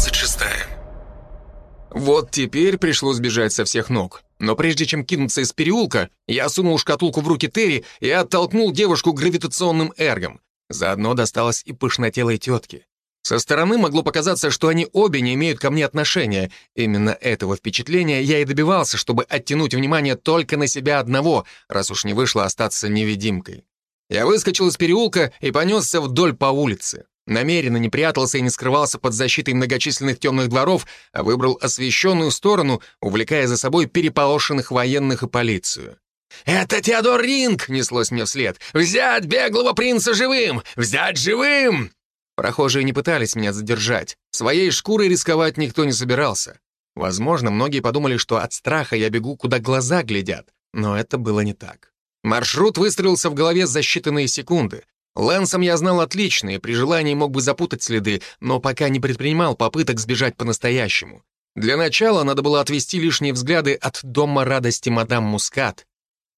26. Вот теперь пришлось бежать со всех ног. Но прежде чем кинуться из переулка, я сунул шкатулку в руки Терри и оттолкнул девушку гравитационным эргом. Заодно досталось и пышнотелой тетке. Со стороны могло показаться, что они обе не имеют ко мне отношения. Именно этого впечатления я и добивался, чтобы оттянуть внимание только на себя одного, раз уж не вышло остаться невидимкой. Я выскочил из переулка и понесся вдоль по улице. Намеренно не прятался и не скрывался под защитой многочисленных темных дворов, а выбрал освещенную сторону, увлекая за собой переполошенных военных и полицию. «Это Теодор Ринг!» — неслось мне вслед. «Взять беглого принца живым! Взять живым!» Прохожие не пытались меня задержать. Своей шкурой рисковать никто не собирался. Возможно, многие подумали, что от страха я бегу, куда глаза глядят. Но это было не так. Маршрут выстроился в голове за считанные секунды. Лэнсом я знал отлично и при желании мог бы запутать следы, но пока не предпринимал попыток сбежать по-настоящему. Для начала надо было отвести лишние взгляды от дома радости мадам Мускат.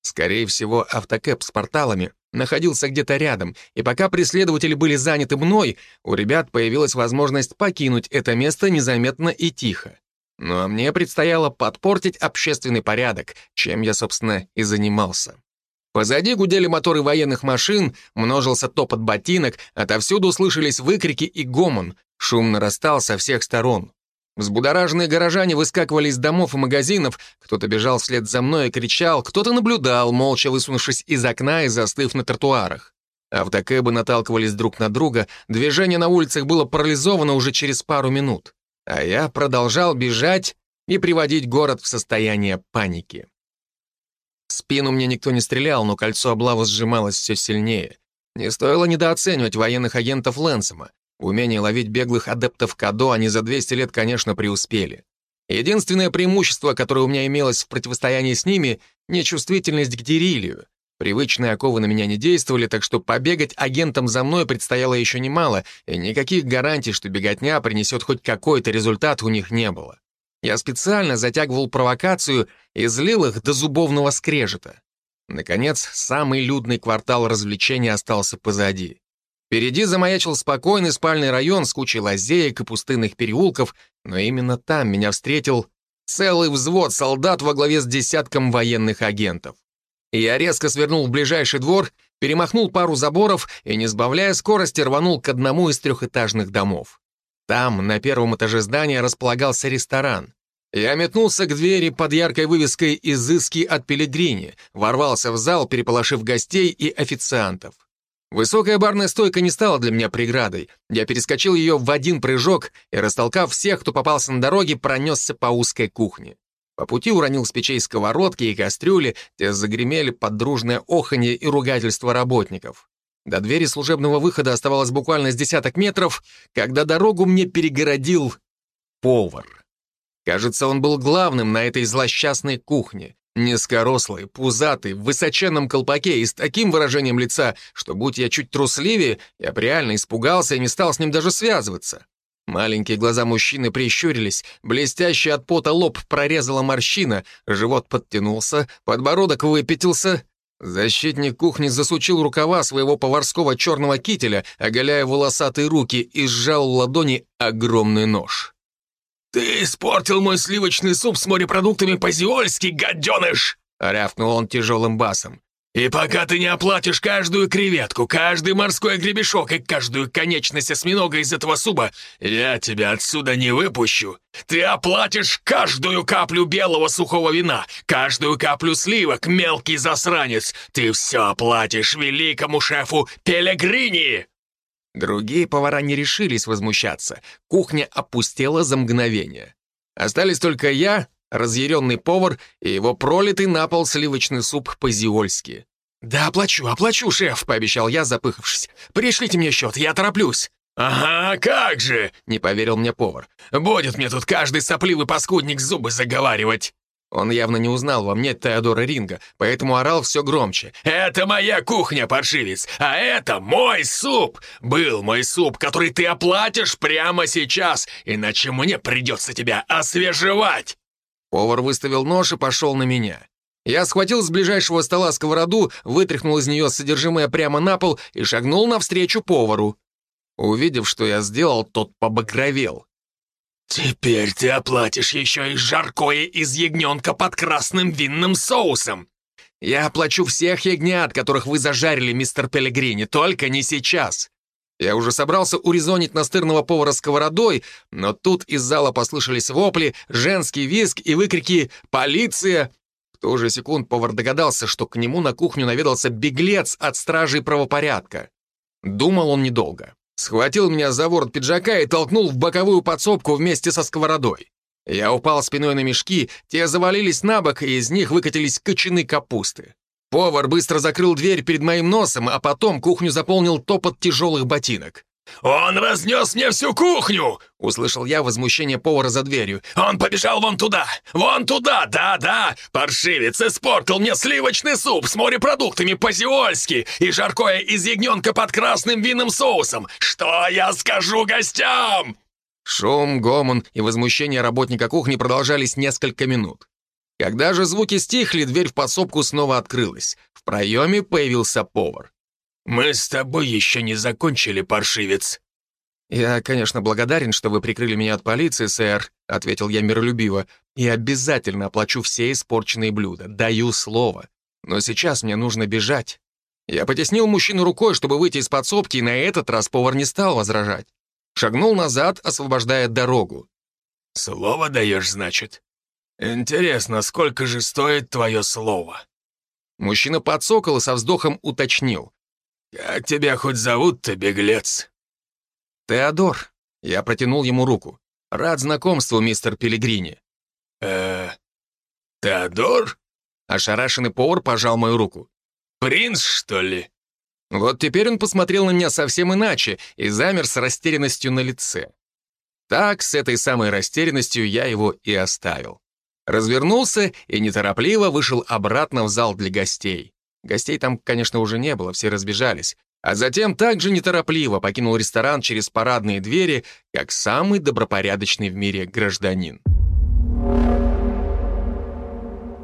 Скорее всего, автокэп с порталами находился где-то рядом, и пока преследователи были заняты мной, у ребят появилась возможность покинуть это место незаметно и тихо. Ну а мне предстояло подпортить общественный порядок, чем я, собственно, и занимался. Позади гудели моторы военных машин, множился топот ботинок, отовсюду слышались выкрики и гомон, шум нарастал со всех сторон. Взбудораженные горожане выскакивали из домов и магазинов, кто-то бежал вслед за мной и кричал, кто-то наблюдал, молча высунувшись из окна и застыв на тротуарах. Автокэбы наталкивались друг на друга, движение на улицах было парализовано уже через пару минут. А я продолжал бежать и приводить город в состояние паники. В спину мне никто не стрелял, но кольцо облавы сжималось все сильнее. Не стоило недооценивать военных агентов Лэнсома. В умении ловить беглых адептов Кадо они за 200 лет, конечно, преуспели. Единственное преимущество, которое у меня имелось в противостоянии с ними — нечувствительность к дерилию. Привычные оковы на меня не действовали, так что побегать агентом за мной предстояло еще немало, и никаких гарантий, что беготня принесет хоть какой-то результат, у них не было. Я специально затягивал провокацию и злил их до зубовного скрежета. Наконец, самый людный квартал развлечений остался позади. Впереди замаячил спокойный спальный район с кучей лазеек и пустынных переулков, но именно там меня встретил целый взвод солдат во главе с десятком военных агентов. Я резко свернул в ближайший двор, перемахнул пару заборов и, не сбавляя скорости, рванул к одному из трехэтажных домов. Там, на первом этаже здания, располагался ресторан. Я метнулся к двери под яркой вывеской «Изыски от Пелегрини», ворвался в зал, переполошив гостей и официантов. Высокая барная стойка не стала для меня преградой. Я перескочил ее в один прыжок и, растолкав всех, кто попался на дороге, пронесся по узкой кухне. По пути уронил с печей сковородки и кастрюли, те загремели под дружное оханье и ругательство работников. До двери служебного выхода оставалось буквально с десяток метров, когда дорогу мне перегородил повар. Кажется, он был главным на этой злосчастной кухне. Низкорослый, пузатый, в высоченном колпаке и с таким выражением лица, что, будь я чуть трусливее, я бы реально испугался и не стал с ним даже связываться. Маленькие глаза мужчины прищурились, блестящий от пота лоб прорезала морщина, живот подтянулся, подбородок выпятился. Защитник кухни засучил рукава своего поварского черного кителя, оголяя волосатые руки, и сжал в ладони огромный нож. «Ты испортил мой сливочный суп с морепродуктами по-зиольски, гаденыш!» — рявкнул он тяжелым басом. «И пока ты не оплатишь каждую креветку, каждый морской гребешок и каждую конечность осьминога из этого супа, я тебя отсюда не выпущу. Ты оплатишь каждую каплю белого сухого вина, каждую каплю сливок, мелкий засранец. Ты все оплатишь великому шефу Пелегрини!» Другие повара не решились возмущаться. Кухня опустела за мгновение. Остались только я, разъяренный повар и его пролитый на пол сливочный суп по-зиольски. «Да, оплачу, оплачу, шеф», — пообещал я, запыхавшись. «Пришлите мне счет, я тороплюсь». «Ага, как же!» — не поверил мне повар. «Будет мне тут каждый сопливый паскудник зубы заговаривать». Он явно не узнал во мне Теодора Ринга, поэтому орал все громче. «Это моя кухня, паршивец, а это мой суп! Был мой суп, который ты оплатишь прямо сейчас, иначе мне придется тебя освежевать!» Повар выставил нож и пошел на меня. Я схватил с ближайшего стола сковороду, вытряхнул из нее содержимое прямо на пол и шагнул навстречу повару. Увидев, что я сделал, тот побагровел. «Теперь ты оплатишь еще и жаркое из ягненка под красным винным соусом!» «Я оплачу всех ягнят, которых вы зажарили, мистер Пелегрини, только не сейчас!» Я уже собрался урезонить настырного повара сковородой, но тут из зала послышались вопли, женский визг и выкрики «Полиция!». В ту же секунд повар догадался, что к нему на кухню наведался беглец от стражей правопорядка. Думал он недолго. Схватил меня за ворот пиджака и толкнул в боковую подсобку вместе со сковородой. Я упал спиной на мешки, те завалились на бок, и из них выкатились кочаны капусты. Повар быстро закрыл дверь перед моим носом, а потом кухню заполнил топот тяжелых ботинок. «Он разнес мне всю кухню!» — услышал я возмущение повара за дверью. «Он побежал вон туда! Вон туда! Да-да! Паршивец испортил мне сливочный суп с морепродуктами по-зиольски и жаркое из ягненка под красным винным соусом! Что я скажу гостям?» Шум, гомон и возмущение работника кухни продолжались несколько минут. Когда же звуки стихли, дверь в подсобку снова открылась. В проеме появился повар. «Мы с тобой еще не закончили, паршивец». «Я, конечно, благодарен, что вы прикрыли меня от полиции, сэр», — ответил я миролюбиво, «и обязательно оплачу все испорченные блюда. Даю слово. Но сейчас мне нужно бежать». Я потеснил мужчину рукой, чтобы выйти из подсобки, и на этот раз повар не стал возражать. Шагнул назад, освобождая дорогу. «Слово даешь, значит?» «Интересно, сколько же стоит твое слово?» Мужчина подсокол и со вздохом уточнил. «Как тебя хоть зовут-то, беглец?» «Теодор». Я протянул ему руку. «Рад знакомству, мистер Пелигрини». «Э, Теодор?» Ошарашенный повар пожал мою руку. «Принц, что ли?» Вот теперь он посмотрел на меня совсем иначе и замер с растерянностью на лице. Так, с этой самой растерянностью я его и оставил. Развернулся и неторопливо вышел обратно в зал для гостей. Гостей там, конечно, уже не было, все разбежались. А затем также неторопливо покинул ресторан через парадные двери, как самый добропорядочный в мире гражданин.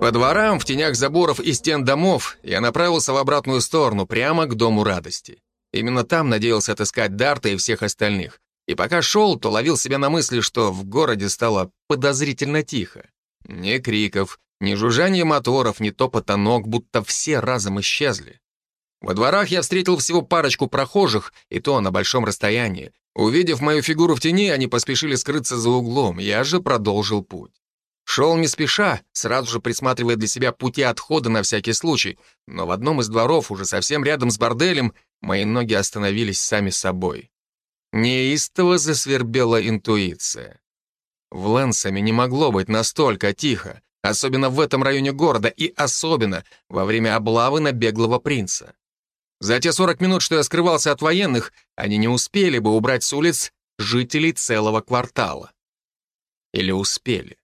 По дворам, в тенях заборов и стен домов я направился в обратную сторону, прямо к Дому радости. Именно там надеялся отыскать Дарта и всех остальных. И пока шел, то ловил себя на мысли, что в городе стало подозрительно тихо. Ни криков, ни жужжания моторов, ни топота ног, будто все разом исчезли. Во дворах я встретил всего парочку прохожих, и то на большом расстоянии. Увидев мою фигуру в тени, они поспешили скрыться за углом, я же продолжил путь. Шел не спеша, сразу же присматривая для себя пути отхода на всякий случай, но в одном из дворов, уже совсем рядом с борделем, мои ноги остановились сами собой. Неистово засвербела интуиция. В Лэнсами не могло быть настолько тихо, особенно в этом районе города и особенно во время облавы на беглого принца. За те 40 минут, что я скрывался от военных, они не успели бы убрать с улиц жителей целого квартала. Или успели.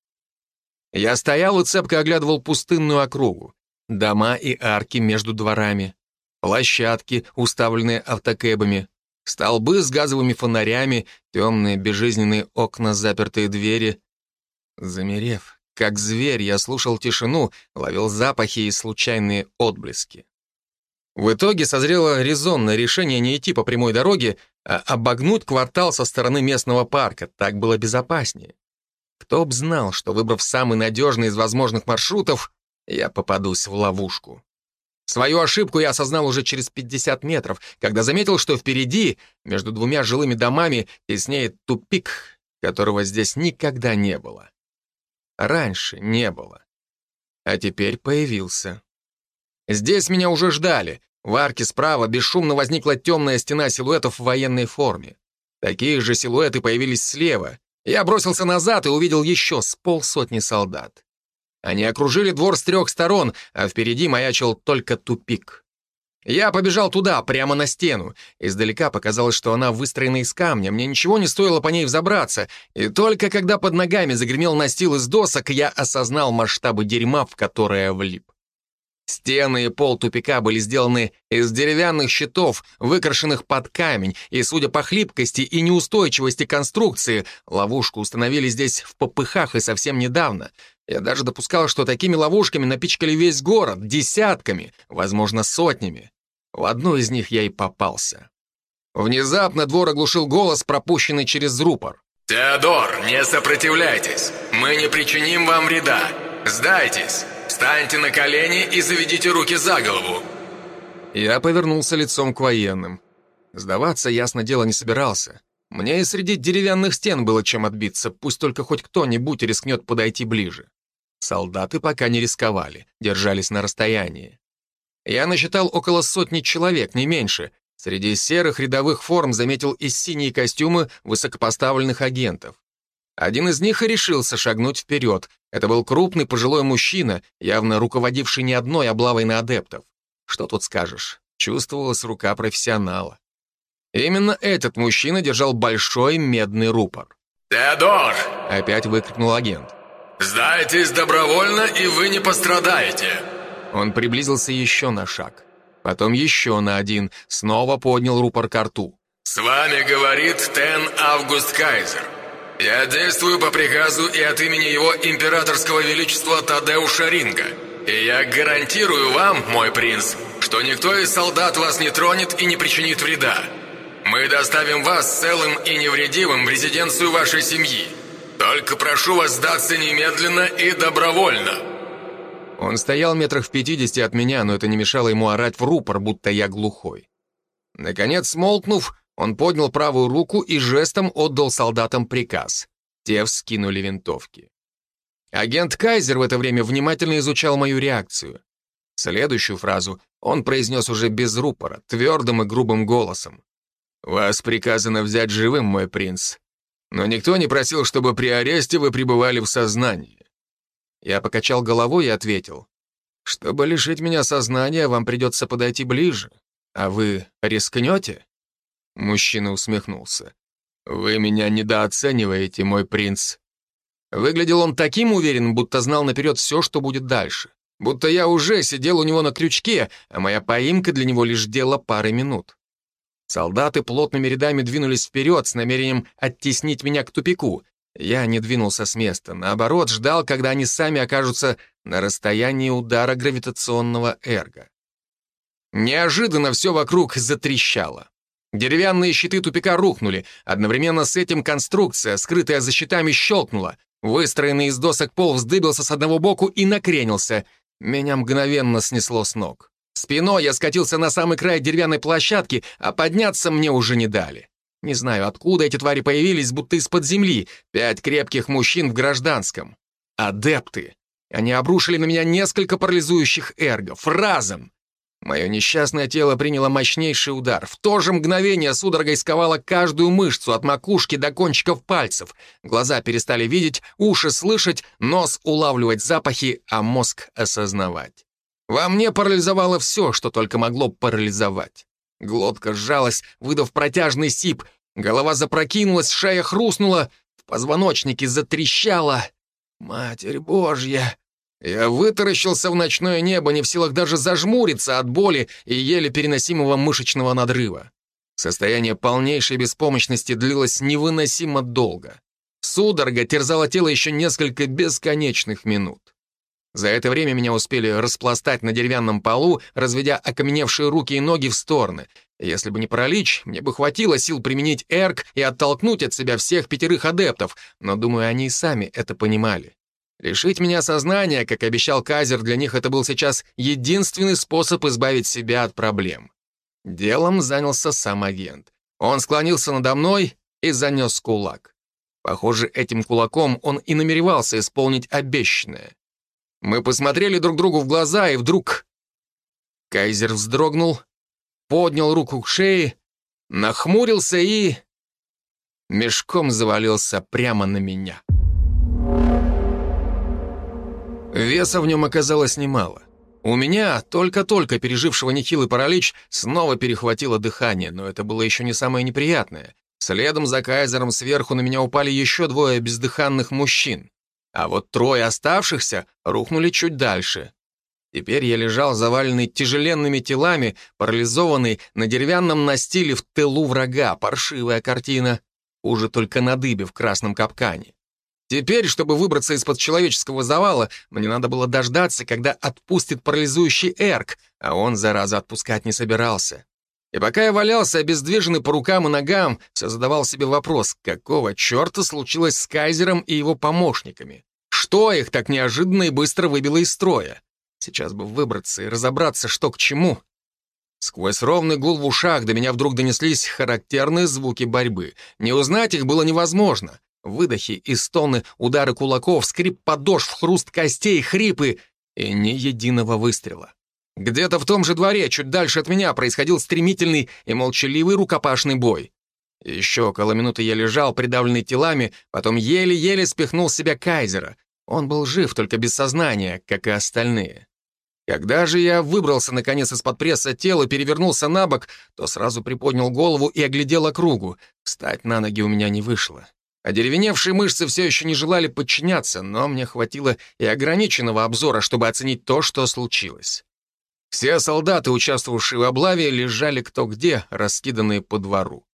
Я стоял и цепко оглядывал пустынную округу. Дома и арки между дворами, площадки, уставленные автокэбами, Столбы с газовыми фонарями, темные безжизненные окна, запертые двери. Замерев, как зверь, я слушал тишину, ловил запахи и случайные отблески. В итоге созрело резонное решение не идти по прямой дороге, а обогнуть квартал со стороны местного парка. Так было безопаснее. Кто б знал, что, выбрав самый надежный из возможных маршрутов, я попадусь в ловушку. Свою ошибку я осознал уже через 50 метров, когда заметил, что впереди, между двумя жилыми домами, теснеет тупик, которого здесь никогда не было. Раньше не было. А теперь появился. Здесь меня уже ждали. В арке справа бесшумно возникла темная стена силуэтов в военной форме. Такие же силуэты появились слева. Я бросился назад и увидел еще с полсотни солдат. Они окружили двор с трех сторон, а впереди маячил только тупик. Я побежал туда, прямо на стену. Издалека показалось, что она выстроена из камня. Мне ничего не стоило по ней взобраться. И только когда под ногами загремел настил из досок, я осознал масштабы дерьма, в которое влип. Стены и пол тупика были сделаны из деревянных щитов, выкрашенных под камень, и, судя по хлипкости и неустойчивости конструкции, ловушку установили здесь в попыхах и совсем недавно. Я даже допускал, что такими ловушками напичкали весь город, десятками, возможно, сотнями. В одну из них я и попался. Внезапно двор оглушил голос, пропущенный через рупор. «Теодор, не сопротивляйтесь! Мы не причиним вам вреда! Сдайтесь! Встаньте на колени и заведите руки за голову!» Я повернулся лицом к военным. Сдаваться, ясно дело, не собирался. Мне и среди деревянных стен было чем отбиться, пусть только хоть кто-нибудь рискнет подойти ближе. Солдаты пока не рисковали, держались на расстоянии. Я насчитал около сотни человек, не меньше, Среди серых рядовых форм заметил и синие костюмы высокопоставленных агентов. Один из них и решился шагнуть вперед. Это был крупный пожилой мужчина, явно руководивший не одной облавой на адептов. Что тут скажешь? Чувствовалась рука профессионала. Именно этот мужчина держал большой медный рупор. «Теодор!» — опять выкрикнул агент. «Сдайтесь добровольно, и вы не пострадаете!» Он приблизился еще на шаг потом еще на один, снова поднял рупор к рту. «С вами говорит Тен Август Кайзер. Я действую по приказу и от имени его императорского величества Тадеуша Ринга. И я гарантирую вам, мой принц, что никто из солдат вас не тронет и не причинит вреда. Мы доставим вас целым и невредимым в резиденцию вашей семьи. Только прошу вас сдаться немедленно и добровольно». Он стоял метрах в пятидесяти от меня, но это не мешало ему орать в рупор, будто я глухой. Наконец, смолкнув, он поднял правую руку и жестом отдал солдатам приказ. Те вскинули винтовки. Агент Кайзер в это время внимательно изучал мою реакцию. Следующую фразу он произнес уже без рупора, твердым и грубым голосом. «Вас приказано взять живым, мой принц. Но никто не просил, чтобы при аресте вы пребывали в сознании. Я покачал головой и ответил. «Чтобы лишить меня сознания, вам придется подойти ближе. А вы рискнете?» Мужчина усмехнулся. «Вы меня недооцениваете, мой принц». Выглядел он таким уверенным, будто знал наперед все, что будет дальше. Будто я уже сидел у него на крючке, а моя поимка для него лишь дело пары минут. Солдаты плотными рядами двинулись вперед с намерением оттеснить меня к тупику. Я не двинулся с места, наоборот, ждал, когда они сами окажутся на расстоянии удара гравитационного эрга. Неожиданно все вокруг затрещало. Деревянные щиты тупика рухнули, одновременно с этим конструкция, скрытая за щитами, щелкнула. Выстроенный из досок пол вздыбился с одного боку и накренился. Меня мгновенно снесло с ног. Спиной я скатился на самый край деревянной площадки, а подняться мне уже не дали. Не знаю, откуда эти твари появились, будто из-под земли. Пять крепких мужчин в гражданском. Адепты. Они обрушили на меня несколько парализующих эргов. Разом. Мое несчастное тело приняло мощнейший удар. В то же мгновение судорога сковала каждую мышцу от макушки до кончиков пальцев. Глаза перестали видеть, уши слышать, нос улавливать запахи, а мозг осознавать. Во мне парализовало все, что только могло парализовать. Глотка сжалась, выдав протяжный сип. Голова запрокинулась, шея хрустнула, в позвоночнике затрещала. «Матерь Божья!» Я вытаращился в ночное небо, не в силах даже зажмуриться от боли и еле переносимого мышечного надрыва. Состояние полнейшей беспомощности длилось невыносимо долго. Судорога терзала тело еще несколько бесконечных минут. За это время меня успели распластать на деревянном полу, разведя окаменевшие руки и ноги в стороны. Если бы не паралич, мне бы хватило сил применить эрк и оттолкнуть от себя всех пятерых адептов, но, думаю, они и сами это понимали. Лишить меня сознания, как обещал Казер, для них это был сейчас единственный способ избавить себя от проблем. Делом занялся сам агент. Он склонился надо мной и занес кулак. Похоже, этим кулаком он и намеревался исполнить обещанное. Мы посмотрели друг другу в глаза, и вдруг... Кайзер вздрогнул, поднял руку к шее, нахмурился и... мешком завалился прямо на меня. Веса в нем оказалось немало. У меня, только-только пережившего нехилый паралич, снова перехватило дыхание, но это было еще не самое неприятное. Следом за Кайзером сверху на меня упали еще двое бездыханных мужчин. А вот трое оставшихся рухнули чуть дальше. Теперь я лежал заваленный тяжеленными телами, парализованный на деревянном настиле в тылу врага. Паршивая картина. Уже только на дыбе в красном капкане. Теперь, чтобы выбраться из-под человеческого завала, мне надо было дождаться, когда отпустит парализующий эрк, а он, зараза, отпускать не собирался. И пока я валялся, обездвиженный по рукам и ногам, все задавал себе вопрос, какого черта случилось с Кайзером и его помощниками? Что их так неожиданно и быстро выбило из строя? Сейчас бы выбраться и разобраться, что к чему. Сквозь ровный гул в ушах до меня вдруг донеслись характерные звуки борьбы. Не узнать их было невозможно. Выдохи и стоны, удары кулаков, скрип подошв, хруст костей, хрипы и ни единого выстрела. Где-то в том же дворе, чуть дальше от меня, происходил стремительный и молчаливый рукопашный бой. Еще около минуты я лежал, придавленный телами, потом еле-еле спихнул с себя Кайзера. Он был жив, только без сознания, как и остальные. Когда же я выбрался, наконец, из-под пресса тела, перевернулся на бок, то сразу приподнял голову и оглядел округу. Встать на ноги у меня не вышло. Одеревеневшие мышцы все еще не желали подчиняться, но мне хватило и ограниченного обзора, чтобы оценить то, что случилось. Все солдаты, участвовавшие в облаве, лежали кто где, раскиданные по двору.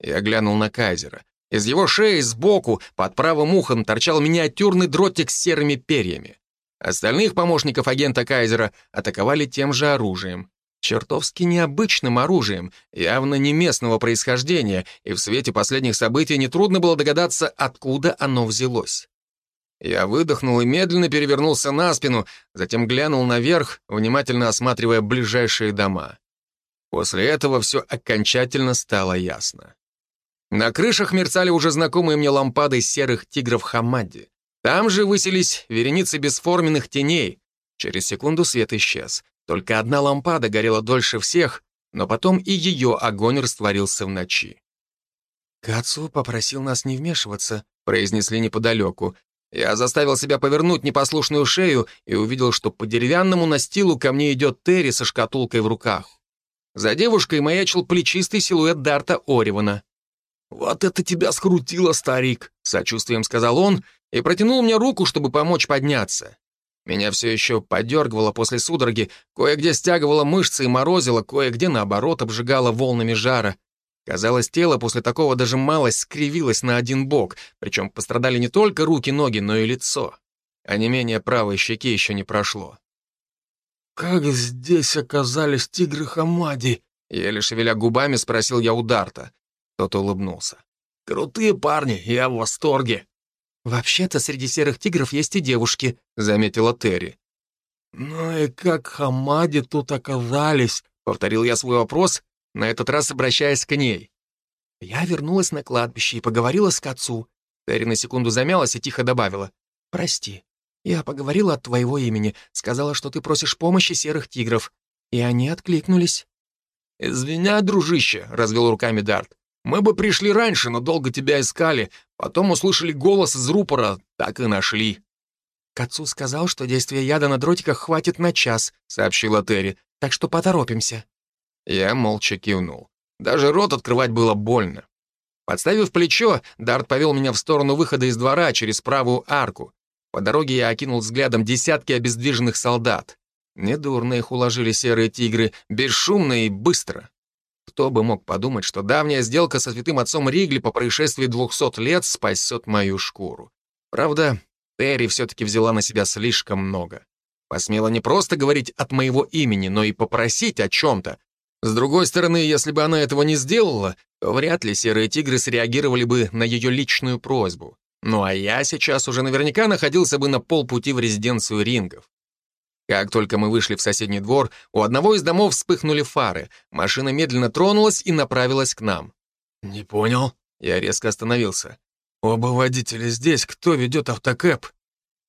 Я глянул на Кайзера. Из его шеи сбоку, под правым ухом, торчал миниатюрный дротик с серыми перьями. Остальных помощников агента Кайзера атаковали тем же оружием. Чертовски необычным оружием, явно не местного происхождения, и в свете последних событий нетрудно было догадаться, откуда оно взялось. Я выдохнул и медленно перевернулся на спину, затем глянул наверх, внимательно осматривая ближайшие дома. После этого все окончательно стало ясно. На крышах мерцали уже знакомые мне лампады серых тигров Хамадди. Там же высились вереницы бесформенных теней. Через секунду свет исчез. Только одна лампада горела дольше всех, но потом и ее огонь растворился в ночи. «Кацу попросил нас не вмешиваться», — произнесли неподалеку, я заставил себя повернуть непослушную шею и увидел, что по деревянному настилу ко мне идет Терри со шкатулкой в руках. За девушкой маячил плечистый силуэт Дарта Оривана. «Вот это тебя скрутило, старик!» — сочувствием сказал он и протянул мне руку, чтобы помочь подняться. Меня все еще подергивало после судороги, кое-где стягивало мышцы и морозило, кое-где, наоборот, обжигало волнами жара. Казалось, тело после такого даже малость скривилось на один бок, причем пострадали не только руки, ноги, но и лицо. А не менее правой щеки еще не прошло. «Как здесь оказались тигры Хамади?» Еле шевеля губами спросил я у Дарта. Тот улыбнулся. «Крутые парни, я в восторге». «Вообще-то среди серых тигров есть и девушки», — заметила Терри. «Ну и как Хамади тут оказались?» — повторил я свой вопрос на этот раз обращаясь к ней. Я вернулась на кладбище и поговорила с отцу. Терри на секунду замялась и тихо добавила. «Прости, я поговорила от твоего имени, сказала, что ты просишь помощи серых тигров, и они откликнулись». «Извиняй, дружище», — развел руками Дарт. «Мы бы пришли раньше, но долго тебя искали, потом услышали голос из рупора, так и нашли». «К отцу сказал, что действие яда на дротиках хватит на час», — сообщила Терри, «так что поторопимся». Я молча кивнул. Даже рот открывать было больно. Подставив плечо, Дарт повел меня в сторону выхода из двора через правую арку. По дороге я окинул взглядом десятки обездвиженных солдат. Недурно их уложили серые тигры, бесшумно и быстро. Кто бы мог подумать, что давняя сделка со святым отцом Ригли по происшествии двухсот лет спасет мою шкуру. Правда, Терри все-таки взяла на себя слишком много. Посмела не просто говорить от моего имени, но и попросить о чем-то, с другой стороны, если бы она этого не сделала, то вряд ли серые тигры среагировали бы на ее личную просьбу. Ну а я сейчас уже наверняка находился бы на полпути в резиденцию рингов. Как только мы вышли в соседний двор, у одного из домов вспыхнули фары. Машина медленно тронулась и направилась к нам. «Не понял». Я резко остановился. «Оба водителя здесь. Кто ведет автокэп?»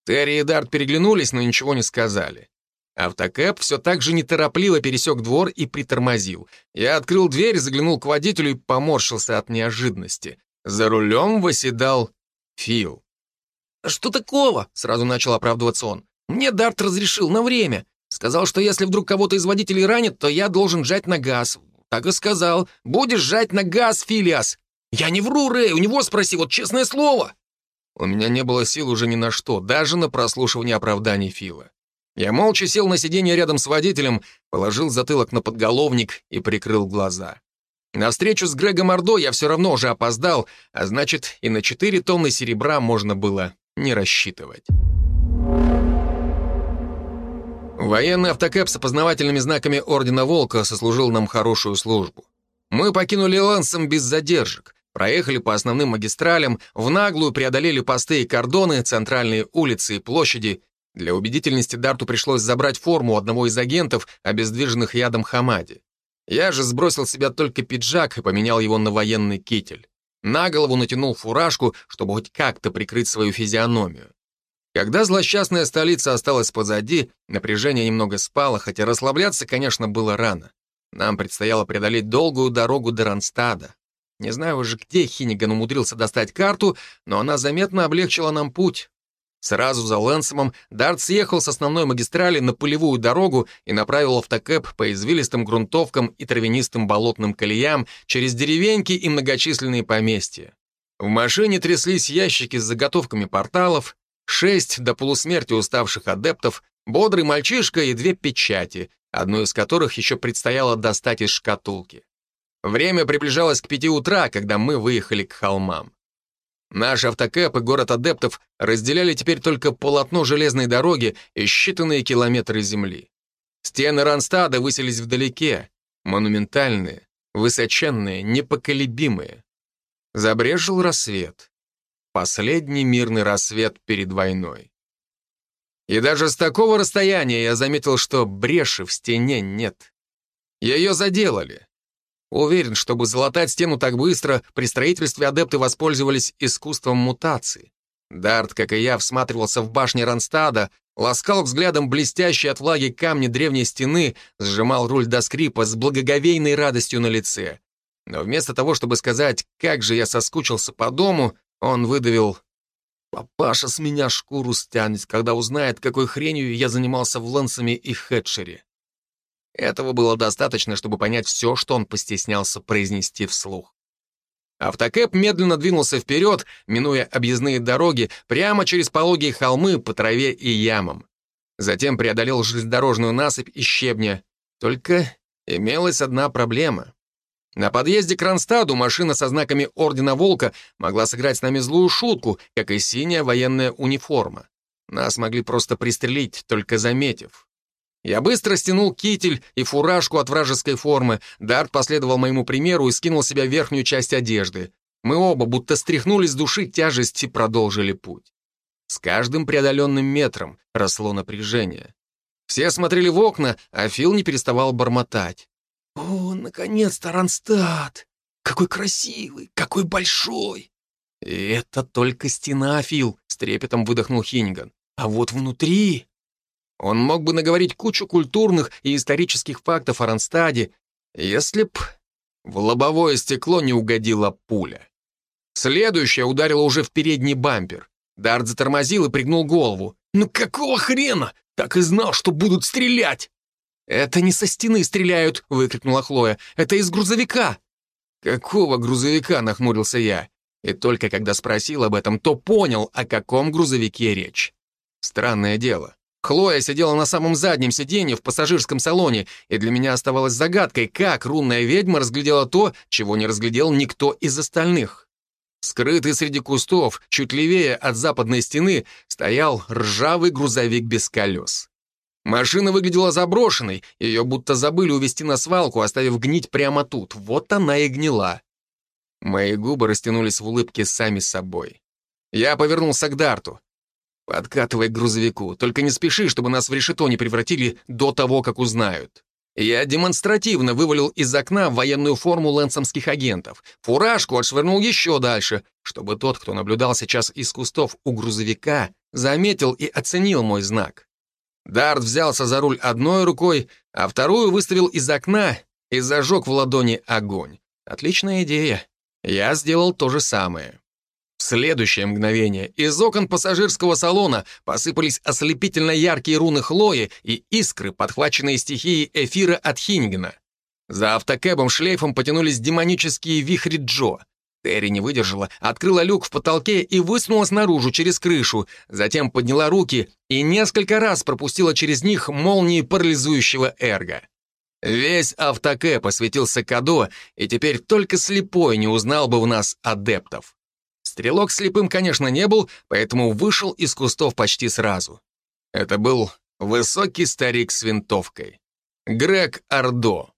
Терри и Дарт переглянулись, но ничего не сказали. Автокэп все так же неторопливо пересек двор и притормозил. Я открыл дверь, заглянул к водителю и поморщился от неожиданности. За рулем восседал Фил. «Что такого?» — сразу начал оправдываться он. «Мне Дарт разрешил на время. Сказал, что если вдруг кого-то из водителей ранит, то я должен жать на газ. Так и сказал. Будешь жать на газ, Филиас. Я не вру, Рэй, у него спроси, вот честное слово». У меня не было сил уже ни на что, даже на прослушивание оправданий Фила. Я молча сел на сиденье рядом с водителем, положил затылок на подголовник и прикрыл глаза. На встречу с Грегом Ордо я все равно уже опоздал, а значит, и на 4 тонны серебра можно было не рассчитывать. Военный автокэп с опознавательными знаками Ордена Волка сослужил нам хорошую службу. Мы покинули Лансом без задержек, проехали по основным магистралям, в наглую преодолели посты и кордоны, центральные улицы и площади. Для убедительности Дарту пришлось забрать форму одного из агентов, обездвиженных ядом Хамади. Я же сбросил с себя только пиджак и поменял его на военный китель. На голову натянул фуражку, чтобы хоть как-то прикрыть свою физиономию. Когда злосчастная столица осталась позади, напряжение немного спало, хотя расслабляться, конечно, было рано. Нам предстояло преодолеть долгую дорогу до Ронстада. Не знаю уже, где Хиниган умудрился достать карту, но она заметно облегчила нам путь. Сразу за Лэнсомом Дарт съехал с основной магистрали на полевую дорогу и направил автокэп по извилистым грунтовкам и травянистым болотным колеям через деревеньки и многочисленные поместья. В машине тряслись ящики с заготовками порталов, шесть до полусмерти уставших адептов, бодрый мальчишка и две печати, одну из которых еще предстояло достать из шкатулки. Время приближалось к пяти утра, когда мы выехали к холмам. Наш автокэп и город адептов разделяли теперь только полотно железной дороги и считанные километры земли. Стены Ранстада высились вдалеке, монументальные, высоченные, непоколебимые. Забрежил рассвет. Последний мирный рассвет перед войной. И даже с такого расстояния я заметил, что бреши в стене нет. Ее заделали. Уверен, чтобы залатать стену так быстро, при строительстве адепты воспользовались искусством мутации. Дарт, как и я, всматривался в башни Ранстада, ласкал взглядом блестящие от влаги камни древней стены, сжимал руль до скрипа с благоговейной радостью на лице. Но вместо того, чтобы сказать, как же я соскучился по дому, он выдавил «Папаша с меня шкуру стянет, когда узнает, какой хренью я занимался в Лансами и Хэтчере». Этого было достаточно, чтобы понять все, что он постеснялся произнести вслух. Автокэп медленно двинулся вперед, минуя объездные дороги, прямо через пологие холмы по траве и ямам. Затем преодолел железнодорожную насыпь и щебня. Только имелась одна проблема. На подъезде к Кронстаду машина со знаками Ордена Волка могла сыграть с нами злую шутку, как и синяя военная униформа. Нас могли просто пристрелить, только заметив. Я быстро стянул китель и фуражку от вражеской формы. Дарт последовал моему примеру и скинул себя верхнюю часть одежды. Мы оба будто стряхнули с души тяжесть и продолжили путь. С каждым преодоленным метром росло напряжение. Все смотрели в окна, а Фил не переставал бормотать. «О, наконец-то Ронстад! Какой красивый, какой большой!» «И это только стена, Фил», — с трепетом выдохнул Хиниган. «А вот внутри...» Он мог бы наговорить кучу культурных и исторических фактов о Ронстаде, если б в лобовое стекло не угодила пуля. Следующая ударила уже в передний бампер. Дарт затормозил и пригнул голову. «Ну какого хрена? Так и знал, что будут стрелять!» «Это не со стены стреляют!» — выкрикнула Хлоя. «Это из грузовика!» «Какого грузовика?» — нахмурился я. И только когда спросил об этом, то понял, о каком грузовике речь. Странное дело. Хлоя сидела на самом заднем сиденье в пассажирском салоне, и для меня оставалось загадкой, как рунная ведьма разглядела то, чего не разглядел никто из остальных. Скрытый среди кустов, чуть левее от западной стены, стоял ржавый грузовик без колес. Машина выглядела заброшенной, ее будто забыли увезти на свалку, оставив гнить прямо тут. Вот она и гнила. Мои губы растянулись в улыбке сами собой. Я повернулся к Дарту. «Подкатывай к грузовику, только не спеши, чтобы нас в решето не превратили до того, как узнают». Я демонстративно вывалил из окна военную форму лэнсомских агентов. Фуражку отшвырнул еще дальше, чтобы тот, кто наблюдал сейчас из кустов у грузовика, заметил и оценил мой знак. Дарт взялся за руль одной рукой, а вторую выставил из окна и зажег в ладони огонь. Отличная идея. Я сделал то же самое. В следующее мгновение из окон пассажирского салона посыпались ослепительно яркие руны Хлои и искры, подхваченные стихией эфира от Хингена. За автокэбом шлейфом потянулись демонические вихри Джо. Терри не выдержала, открыла люк в потолке и высунулась наружу через крышу, затем подняла руки и несколько раз пропустила через них молнии парализующего эрга. Весь автокэп осветился Кадо, и теперь только слепой не узнал бы в нас адептов. Стрелок слепым, конечно, не был, поэтому вышел из кустов почти сразу. Это был Высокий старик с винтовкой. Грег Ордо.